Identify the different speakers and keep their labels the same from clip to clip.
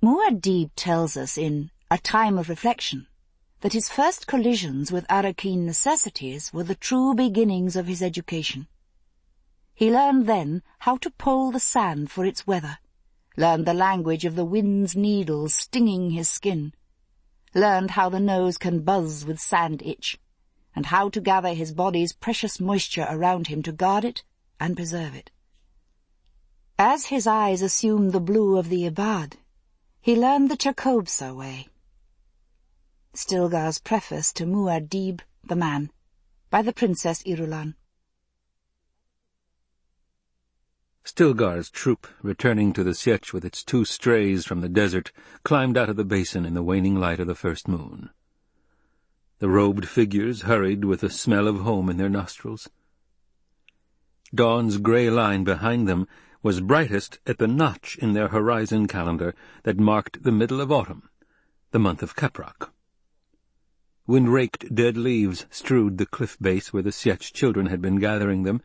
Speaker 1: Muad'Dib tells us in A Time of Reflection that his first collisions with Arrakeen necessities were the true beginnings of his education. He learned then how to pull the sand for its weather, learned the language of the wind's needles stinging his skin, learned how the nose can buzz with sand itch, and how to gather his body's precious moisture around him to guard it and preserve it. As his eyes assumed the blue of the Ibad, he learned the Chakobsa way. Stilgar's preface to Muad'Dib, the Man, by the Princess Irulan.
Speaker 2: Stilgar's troop, returning to the Sietch with its two strays from the desert, climbed out of the basin in the waning light of the first moon. The robed figures hurried with the smell of home in their nostrils. Dawn's grey line behind them was brightest at the notch in their horizon calendar that marked the middle of autumn, the month of Caprock. Wind-raked dead leaves strewed the cliff base where the Sietch children had been gathering them,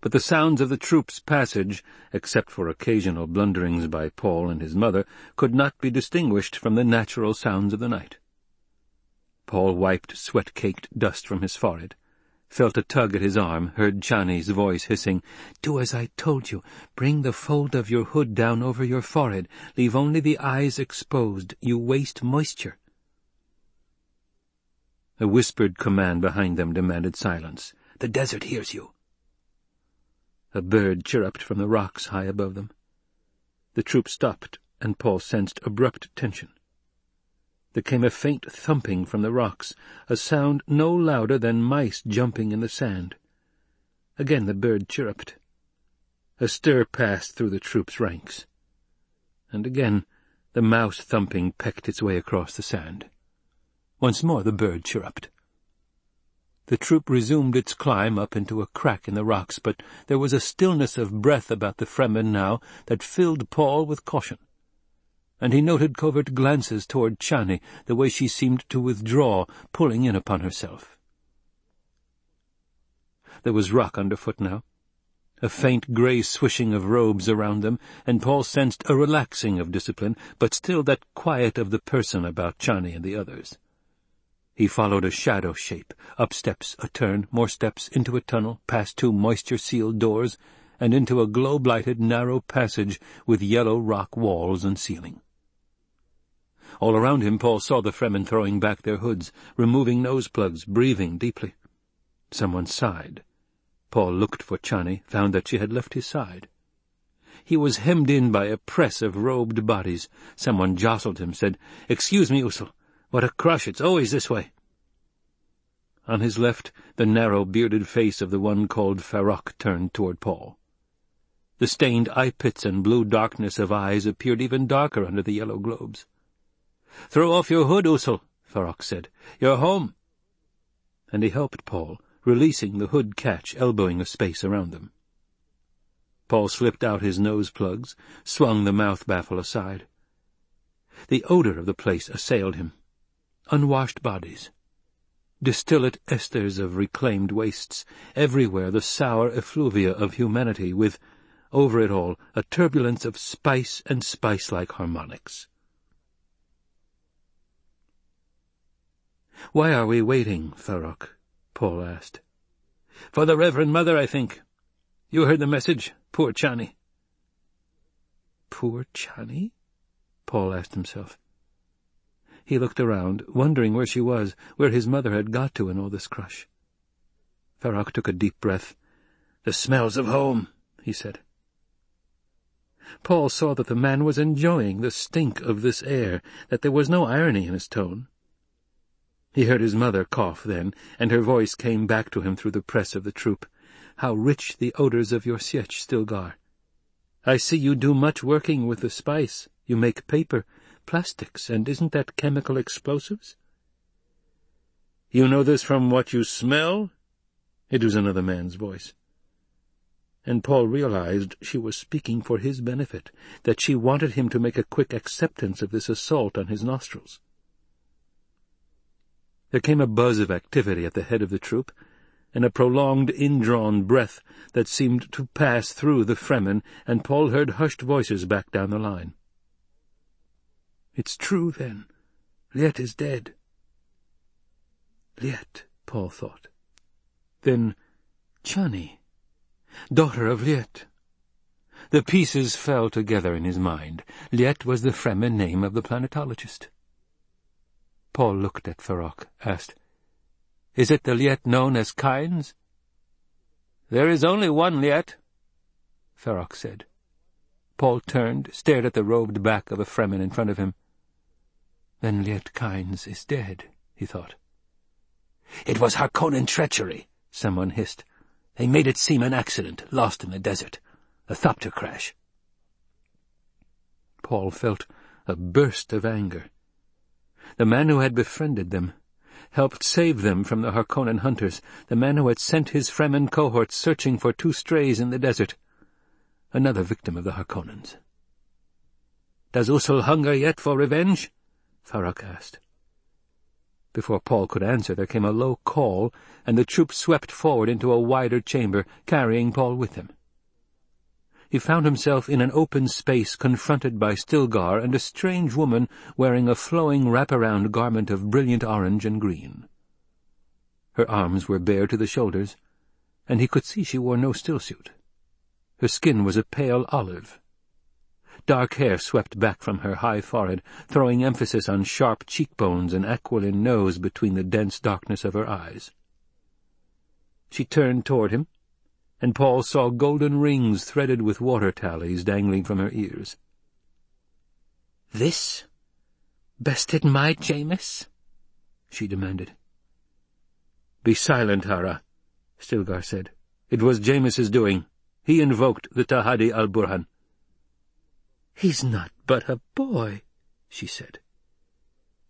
Speaker 2: but the sounds of the troops' passage, except for occasional blunderings by Paul and his mother, could not be distinguished from the natural sounds of the night. Paul wiped sweat-caked dust from his forehead felt a tug at his arm, heard Chani's voice hissing, Do as I told you. Bring the fold of your hood down over your forehead. Leave only the eyes exposed. You waste moisture. A whispered command behind them demanded silence. The desert hears you. A bird chirruped from the rocks high above them. The troop stopped, and Paul sensed abrupt tension. There came a faint thumping from the rocks, a sound no louder than mice jumping in the sand. Again the bird chirruped. A stir passed through the troop's ranks. And again the mouse thumping pecked its way across the sand. Once more the bird chirruped. The troop resumed its climb up into a crack in the rocks, but there was a stillness of breath about the Fremen now that filled Paul with caution and he noted covert glances toward Chani, the way she seemed to withdraw, pulling in upon herself. There was rock underfoot now, a faint grey swishing of robes around them, and Paul sensed a relaxing of discipline, but still that quiet of the person about Chani and the others. He followed a shadow shape, up steps, a turn, more steps, into a tunnel, past two moisture-sealed doors, and into a globe-lighted narrow passage with yellow rock walls and ceiling. All around him Paul saw the Fremen throwing back their hoods, removing nose-plugs, breathing deeply. Someone sighed. Paul looked for Chani, found that she had left his side. He was hemmed in by a press of robed bodies. Someone jostled him, said, "'Excuse me, Usul. What a crush! It's always this way.' On his left, the narrow, bearded face of the one called Farok turned toward Paul. The stained eye-pits and blue darkness of eyes appeared even darker under the yellow globes. "'Throw off your hood, Usul,' Farok said. "'You're home.' And he helped Paul, releasing the hood catch, elbowing a space around them. Paul slipped out his nose-plugs, swung the mouth baffle aside. The odor of the place assailed him. Unwashed bodies. Distillate esters of reclaimed wastes, everywhere the sour effluvia of humanity, with, over it all, a turbulence of spice and spice-like harmonics. "'Why are we waiting, Farok?' Paul asked. "'For the Reverend Mother, I think. You heard the message? Poor Chani.' "'Poor Chani?' Paul asked himself. He looked around, wondering where she was, where his mother had got to in all this crush. Farok took a deep breath. "'The smells of home,' he said. Paul saw that the man was enjoying the stink of this air, that there was no irony in his tone. He heard his mother cough then, and her voice came back to him through the press of the troop. How rich the odours of your sietch, Stilgar! I see you do much working with the spice. You make paper, plastics, and isn't that chemical explosives? You know this from what you smell? It was another man's voice. And Paul realized she was speaking for his benefit, that she wanted him to make a quick acceptance of this assault on his nostrils. There came a buzz of activity at the head of the troop, and a prolonged, indrawn breath that seemed to pass through the Fremen, and Paul heard hushed voices back down the line. It's true, then. Liet is dead. Liet, Paul thought. Then Chani, daughter of Liet. The pieces fell together in his mind. Liet was the Fremen name of the planetologist. Paul looked at Farok, asked, Is it the Liet known as Kynes? There is only one Liet, Farok said. Paul turned, stared at the robed back of a Fremen in front of him. Then Liet Kynes is dead, he thought.
Speaker 3: It was Harkonnen treachery, someone hissed. They made it seem an accident, lost in the desert. A thopter crash.
Speaker 2: Paul felt a burst of anger. The man who had befriended them, helped save them from the Harkonnen hunters, the man who had sent his Fremen cohorts searching for two strays in the desert, another victim of the Harkonnens.
Speaker 3: Does Usul hunger yet for revenge? Farok asked.
Speaker 2: Before Paul could answer, there came a low call, and the troop swept forward into a wider chamber, carrying Paul with them. He found himself in an open space confronted by Stilgar and a strange woman wearing a flowing wraparound garment of brilliant orange and green. Her arms were bare to the shoulders, and he could see she wore no stillsuit. Her skin was a pale olive, Dark hair swept back from her high forehead, throwing emphasis on sharp cheekbones and aquiline nose between the dense darkness of her eyes. She turned toward him, and Paul saw golden rings threaded with water tallies dangling from her ears.
Speaker 3: "'This bested my Jamis?' she demanded.
Speaker 2: "'Be silent, Harah,' Stilgar said. "'It was Jamis's doing. He invoked the Tahadi al-Burhan.'
Speaker 3: He's not but a boy, she said.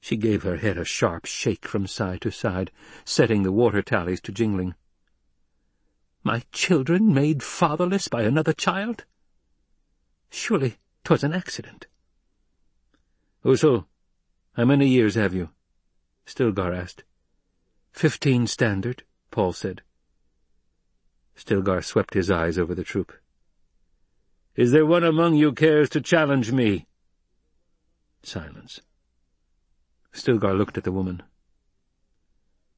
Speaker 2: She gave her head a sharp shake from side to side, setting the water tallies to jingling.
Speaker 3: My children made fatherless by another child? Surely 'twas an accident.
Speaker 2: Usul, how many years have you? Stilgar asked.
Speaker 3: Fifteen standard, Paul said.
Speaker 2: Stilgar swept his eyes over the troop. Is there one among you cares to challenge me? Silence. Stilgar looked at the woman.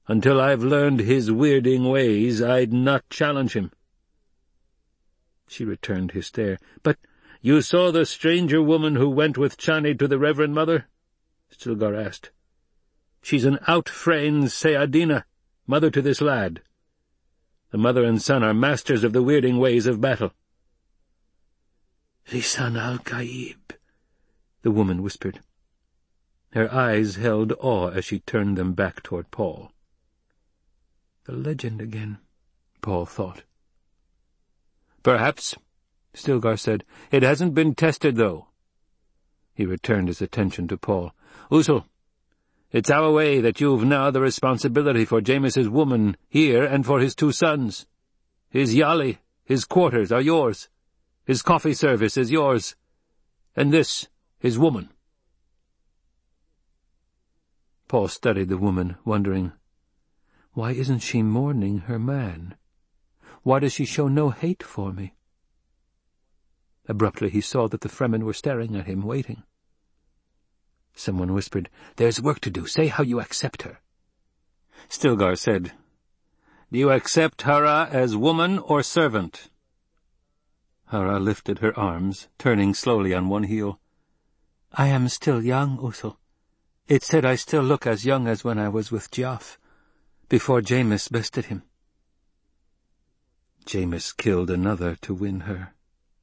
Speaker 2: Until I've learned his weirding ways, I'd not challenge him. She returned his stare. But you saw the stranger woman who went with Chani to the Reverend Mother? Stilgar asked. She's an outfreyn Sayyadina, mother to this lad. The mother and son are masters of the weirding ways of battle.
Speaker 3: Lisan al-Gaib,
Speaker 2: the woman whispered. Her eyes held awe as she turned them back toward Paul. The legend again, Paul thought. Perhaps, Stilgar said. It hasn't been tested, though. He returned his attention to Paul. Usul, it's our way that you've now the responsibility for Jamis's woman here and for his two sons. His yali, his quarters are yours. His coffee service is yours. And this, his woman. Paul studied the woman, wondering, why isn't she mourning her man? Why does she show no hate for me? Abruptly he saw that the Fremen were staring at him, waiting. Someone whispered, There's work to do. Say how you accept her. Stilgar said, Do you accept Harah as woman or servant? Harah lifted her arms, turning slowly on one heel. I am still young, Usul. It said I still look as young as when I was with Geoff, before Jamis bested him. Jamis killed another to win her,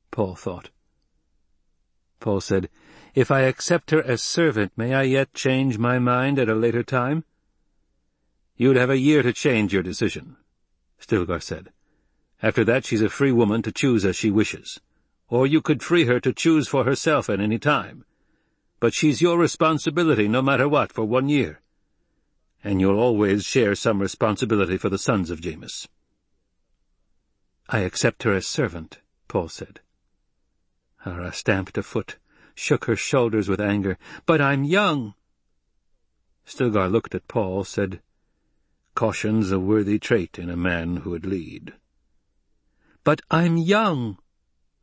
Speaker 2: Paul thought. Paul said, If I accept her as servant, may I yet change my mind at a later time? You'd have a year to change your decision, Stilgar said. After that she's a free woman to choose as she wishes. Or you could free her to choose for herself at any time. But she's your responsibility no matter what for one year. And you'll always share some responsibility for the sons of Jamis. I accept her as servant, Paul said. Harah stamped a foot, shook her shoulders with anger. But I'm young. Stilgar looked at Paul, said, Caution's a worthy trait in a man who would lead.
Speaker 3: But I'm young,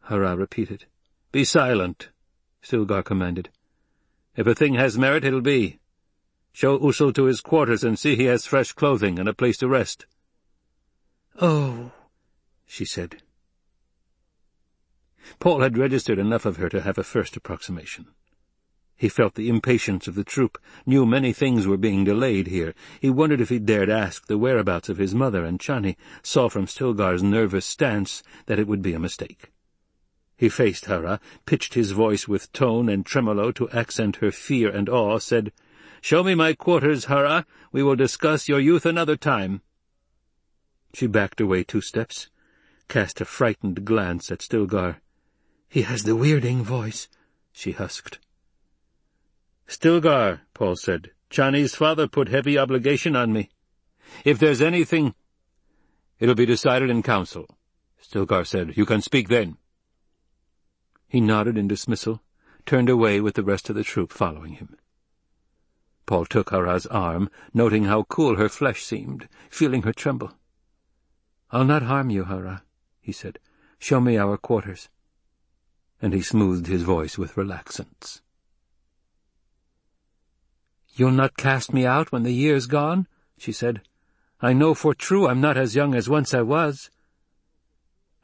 Speaker 3: Harah repeated.
Speaker 2: Be silent, Stilgar commanded. If a thing has merit, it'll be. Show Usul to his quarters and see he has fresh clothing and a place to rest.
Speaker 3: Oh, she said.
Speaker 2: Paul had registered enough of her to have a first approximation. He felt the impatience of the troop, knew many things were being delayed here. He wondered if he dared ask the whereabouts of his mother and Chani, saw from Stilgar's nervous stance that it would be a mistake. He faced Harah, pitched his voice with tone and tremolo to accent her fear and awe, said, "'Show me my quarters, Harah. We will discuss your youth another time.' She backed away two steps, cast a frightened glance at Stilgar.
Speaker 3: "'He has the weirding voice,' she husked.
Speaker 2: Stilgar, Paul said, Chani's father put heavy obligation on me. If there's anything... It'll be decided in council, Stilgar said. You can speak then. He nodded in dismissal, turned away with the rest of the troop following him. Paul took Harah's arm, noting how cool her flesh seemed, feeling her tremble. "'I'll not harm you, Harah,' he said. "'Show me our quarters.' And he smoothed his voice with relaxance. "'You'll not cast me out when the year's gone?' she said. "'I know for true I'm not as young as once I was.'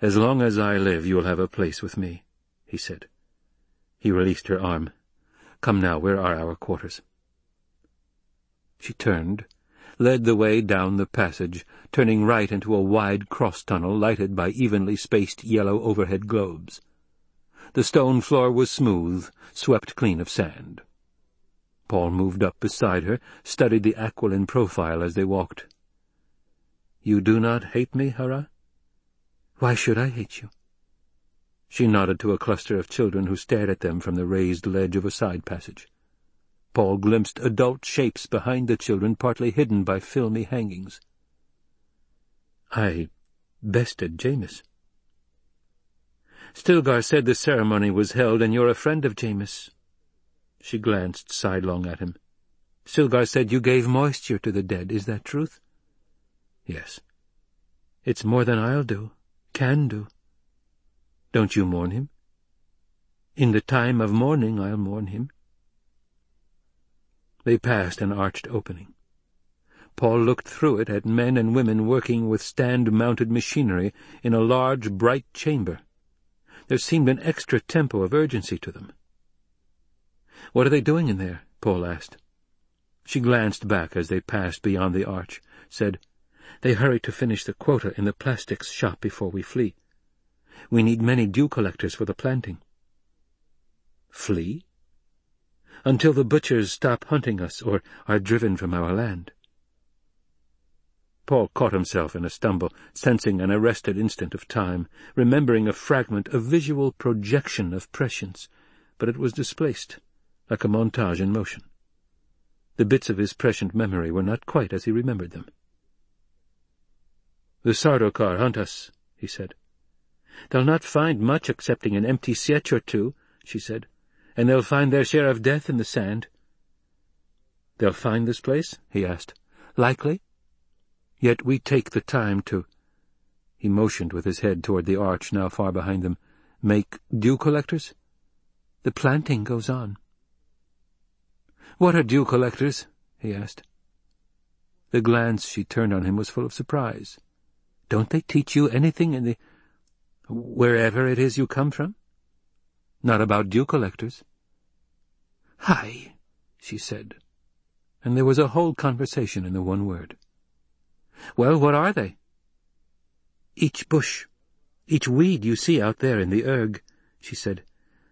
Speaker 2: "'As long as I live you'll have a place with me,' he said. He released her arm. "'Come now, where are our quarters?' She turned, led the way down the passage, turning right into a wide cross-tunnel lighted by evenly spaced yellow overhead globes. The stone floor was smooth, swept clean of sand. Paul moved up beside her, studied the aquiline profile as they walked. "You do not hate me, Harah?"
Speaker 3: "Why should I hate you?"
Speaker 2: She nodded to a cluster of children who stared at them from the raised ledge of a side passage. Paul glimpsed adult shapes behind the children, partly hidden by filmy hangings.
Speaker 3: "I bested Jamis."
Speaker 2: "Stilgar said the ceremony was held, and you're a friend of Jamis. She glanced sidelong at him.
Speaker 3: Stilgar said you gave moisture to the dead. Is that truth?
Speaker 2: Yes.
Speaker 3: It's more than I'll do, can do.
Speaker 2: Don't you mourn him?
Speaker 3: In the time of mourning I'll mourn him.
Speaker 2: They passed an arched opening. Paul looked through it at men and women working with stand-mounted machinery in a large, bright chamber. There seemed an extra tempo of urgency to them. "'What are they doing in there?' Paul asked. She glanced back as they passed beyond the arch, said, "'They hurry to finish the quota in the plastics shop before we flee. We need many dew collectors for the planting.' "'Flee?' "'Until the butchers stop hunting us or are driven from our land.' Paul caught himself in a stumble, sensing an arrested instant of time, remembering a fragment, a visual projection of prescience, but it was displaced like a montage in motion. The bits of his prescient memory were not quite as he remembered them. "'The Sardaukar hunt us,' he said. "'They'll not find much excepting an empty sietch or two,' she said, "'and they'll find their share of death in the sand.' "'They'll find this place?' he asked. "'Likely. Yet we take the time to—' He motioned with his head toward the arch now far behind them. "'Make dew collectors?' "'The planting goes on.' "'What are dew collectors?' he asked. The glance she turned on him was full of surprise. "'Don't they teach you anything in the... wherever it is you come from?' "'Not about dew collectors.'
Speaker 3: "'Hi,' she said,
Speaker 2: and there was a whole conversation in the one word. "'Well, what are they?'
Speaker 3: "'Each bush, each weed you see out there in the erg,' she said.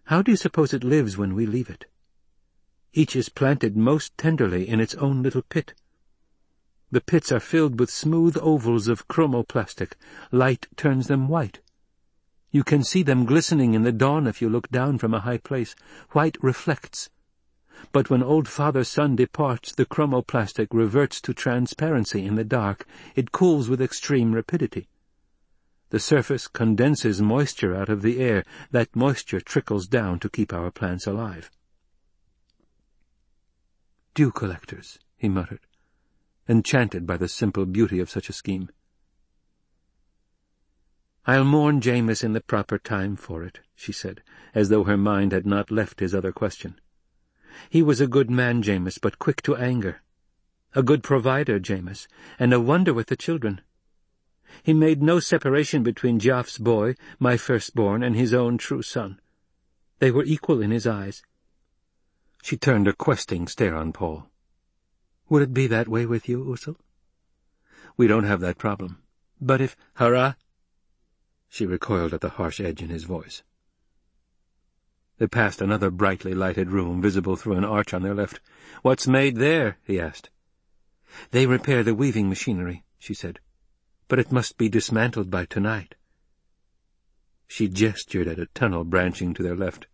Speaker 3: "'How do you suppose it lives when we leave it?' Each is planted most tenderly in its own little pit. The pits are filled with smooth ovals of chromoplastic. Light turns them white. You can see them glistening in the dawn if you look down from a high place. White reflects. But when old Father Sun departs, the chromoplastic reverts to transparency in the dark. It cools with extreme rapidity. The surface condenses moisture out of the air. That moisture trickles down to keep our plants alive. "'Dew collectors,' he muttered, enchanted by the simple beauty of such a scheme. "'I'll mourn Jamis in the proper time for it,' she said, as though her mind had not left his other question.
Speaker 2: He was a good man, Jamis, but quick to anger. A good provider, Jamis, and a wonder with the children. He made no separation between Geoff's boy, my firstborn, and his own true son. They were equal in his eyes. She turned a questing stare on Paul. Would it be that way with you, Usul? We don't have that problem. But if Harah! She recoiled at the harsh edge in his voice. They passed another brightly lighted room, visible through an arch on their left. "'What's made there?' he asked. "'They repair the weaving machinery,' she said. "'But it must be dismantled by tonight.' She gestured at a tunnel branching to their left.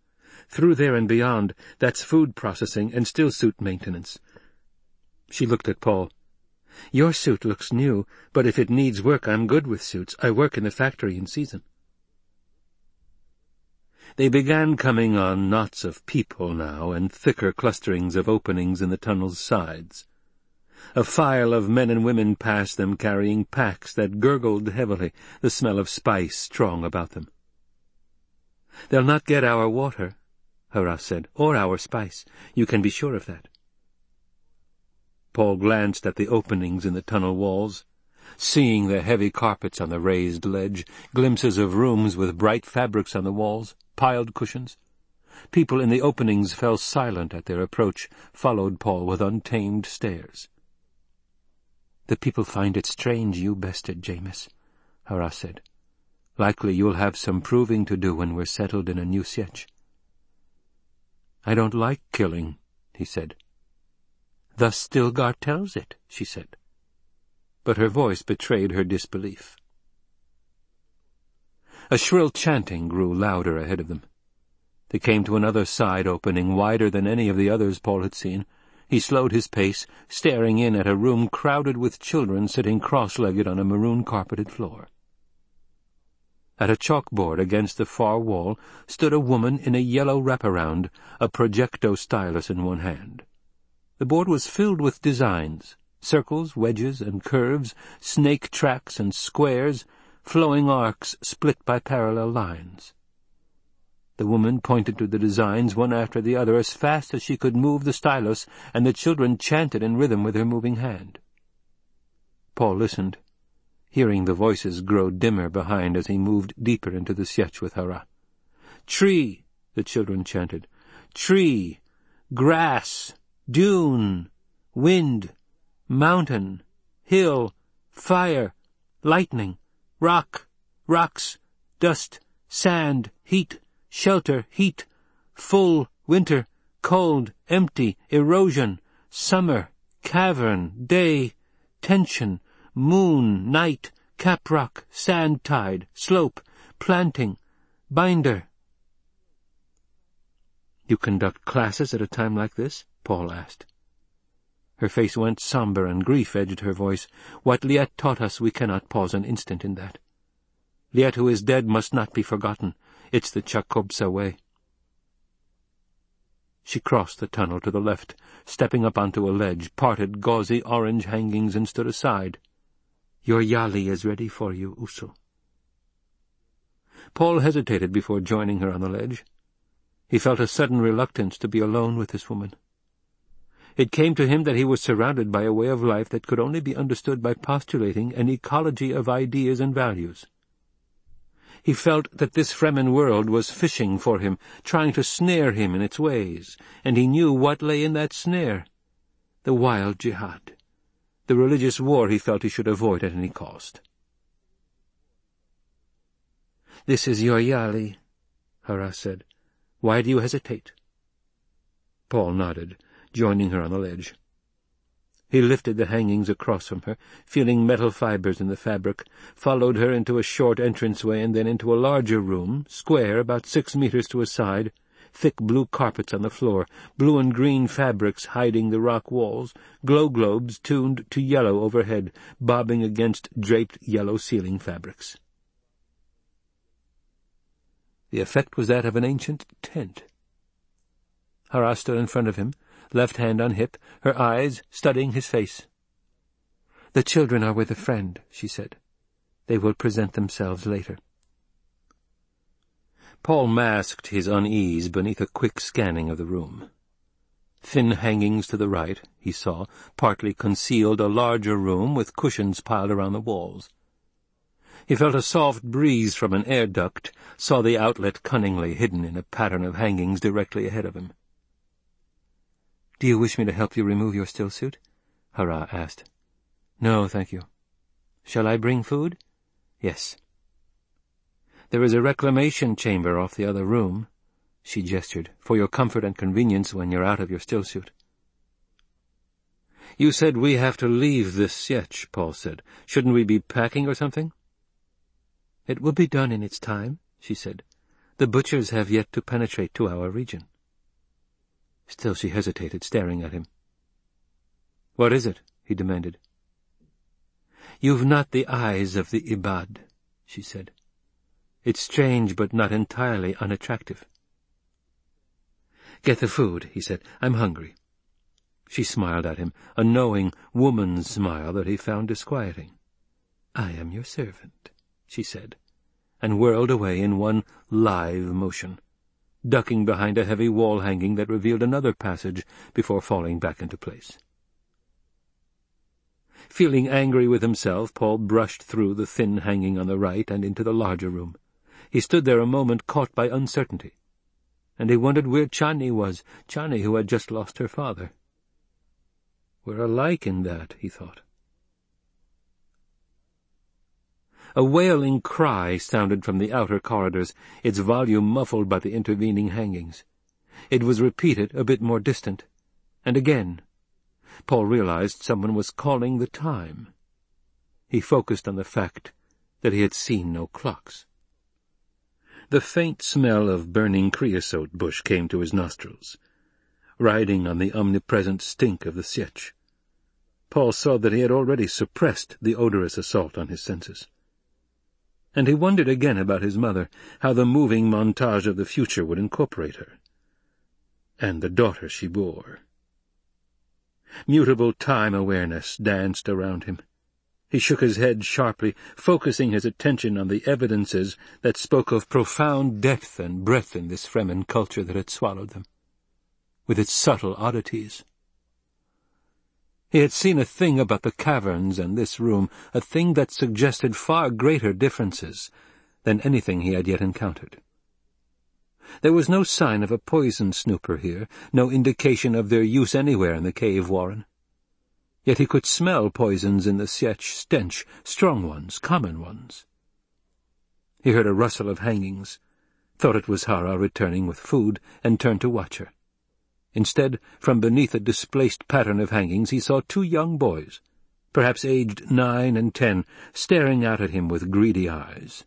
Speaker 2: "'Through there and beyond, that's food processing and still suit maintenance.' She looked at Paul. "'Your suit looks new, but if it needs work, I'm good with suits. I work in the factory in season.' They began coming on knots of people now, and thicker clusterings of openings in the tunnel's sides. A file of men and women passed them carrying packs that gurgled heavily, the smell of spice strong about them. "'They'll not get our water,' Harah said, "'or our spice. You can be sure of that.' Paul glanced at the openings in the tunnel walls, seeing the heavy carpets on the raised ledge, glimpses of rooms with bright fabrics on the walls, piled cushions. People in the openings fell silent at their approach, followed Paul with untamed stares. "'The people find it strange you bested, Jamis,' Harah said. "'Likely you'll have some proving to do when we're settled in a new sietch.' "'I don't like killing,' he said. "'The Stilgar tells it,' she said. But her voice betrayed her disbelief. A shrill chanting grew louder ahead of them. They came to another side opening, wider than any of the others Paul had seen. He slowed his pace, staring in at a room crowded with children sitting cross-legged on a maroon-carpeted floor. At a chalkboard against the far wall stood a woman in a yellow wraparound, a projecto stylus in one hand. The board was filled with designs, circles, wedges, and curves, snake tracks and squares, flowing arcs split by parallel lines. The woman pointed to the designs one after the other as fast as she could move the stylus, and the children chanted in rhythm with her moving hand. Paul listened, hearing the voices grow dimmer behind as he moved deeper into the sietch with Harah. Tree, the children chanted. Tree, grass, dune, wind, mountain, hill, fire, lightning, rock, rocks, dust, sand, heat, shelter, heat, full, winter, cold, empty, erosion, summer, cavern, day, tension, moon, night, caprock, sand tide, slope, planting, binder. You conduct classes at a time like this? Paul asked. Her face went somber, and grief edged her voice. What Liet taught us we cannot pause an instant in that. Liet who is dead must not be forgotten. It's the Chakobsa way. She crossed the tunnel to the left, stepping up onto a ledge, parted gauzy orange hangings, and stood aside. Your Yali is ready for you, Usul. Paul hesitated before joining her on the ledge. He felt a sudden reluctance to be alone with this woman. It came to him that he was surrounded by a way of life that could only be understood by postulating an ecology of ideas and values. He felt that this Fremen world was fishing for him, trying to snare him in its ways, and he knew what lay in that snare. The wild jihad. The religious war he felt he should avoid at any cost. "'This is your Yali,' Harah said. "'Why do you hesitate?' Paul nodded joining her on the ledge. He lifted the hangings across from her, feeling metal fibres in the fabric, followed her into a short entranceway and then into a larger room, square, about six metres to a side, thick blue carpets on the floor, blue and green fabrics hiding the rock walls, glow globes tuned to yellow overhead, bobbing against draped yellow ceiling fabrics. The effect was that of an ancient tent. Harah stood in front of him, left hand on hip, her eyes studying his face. "'The children are with a friend,' she said. "'They will present themselves later.' Paul masked his unease beneath a quick scanning of the room.
Speaker 4: Thin hangings to the right, he saw, partly concealed a larger room with cushions piled around the walls. He felt a soft breeze from an air duct, saw the outlet cunningly hidden in a pattern of hangings directly ahead of him.
Speaker 2: "'Do you wish me to help you remove your stillsuit?' Harah asked.
Speaker 4: "'No, thank you.'
Speaker 2: "'Shall I bring food?'
Speaker 4: "'Yes.'
Speaker 2: "'There is a reclamation chamber off the other room,' she gestured, "'for your comfort and convenience when you're out of your stillsuit.'
Speaker 4: "'You said we have to leave this Sietch,' Paul said. "'Shouldn't we be packing or something?'
Speaker 2: "'It will be done in its time,' she said. "'The butchers have yet to penetrate to our region.' Still she hesitated, staring at him.
Speaker 4: "'What is it?' he demanded.
Speaker 2: "'You've not the eyes of the Ibad,' she said. "'It's strange, but not entirely unattractive.' "'Get the food,' he said. "'I'm hungry.' She smiled at him, a knowing, woman's smile that he found disquieting. "'I am your servant.' she said, and whirled away in one lithe motion, ducking behind a heavy wall hanging that revealed another passage before falling back into place. Feeling angry with himself, Paul brushed through the thin hanging on the right and into the larger room. He stood there a moment caught by uncertainty, and he wondered where Chani was, Chani who had just lost her father. We're alike in that, he thought. A wailing cry sounded from the outer corridors, its volume muffled by the intervening hangings. It was repeated, a bit more distant, and again. Paul realized someone was calling the time. He focused on the fact that he had seen no clocks. The faint smell of burning creosote bush came to his nostrils, riding on the omnipresent stink of the Sietch. Paul saw that he had already suppressed the odorous assault on his senses and he wondered again about his mother, how the moving montage of the future would incorporate her. And the daughter she bore. Mutable time-awareness danced around him. He shook his head sharply, focusing his attention on the evidences that spoke of profound depth and breadth in this Fremen culture that had swallowed them, with its subtle oddities, he had seen a thing about the caverns and this room, a thing that suggested far greater differences than anything he had yet encountered. There was no sign of a poison snooper here, no indication of their use anywhere in the cave warren. Yet he could smell poisons in the Sietch stench, strong ones, common ones. He heard a rustle of hangings, thought it was Harah returning with food, and turned to watch her. Instead, from beneath a displaced pattern of hangings, he saw two young boys, perhaps aged nine and ten, staring out at him with greedy eyes.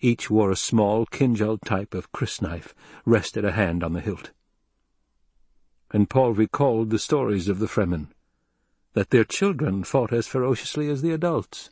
Speaker 2: Each wore a small Kindjal type of crysknife, rested a hand on the hilt. And Paul recalled the stories of the Fremen, that their children fought as ferociously as the adults.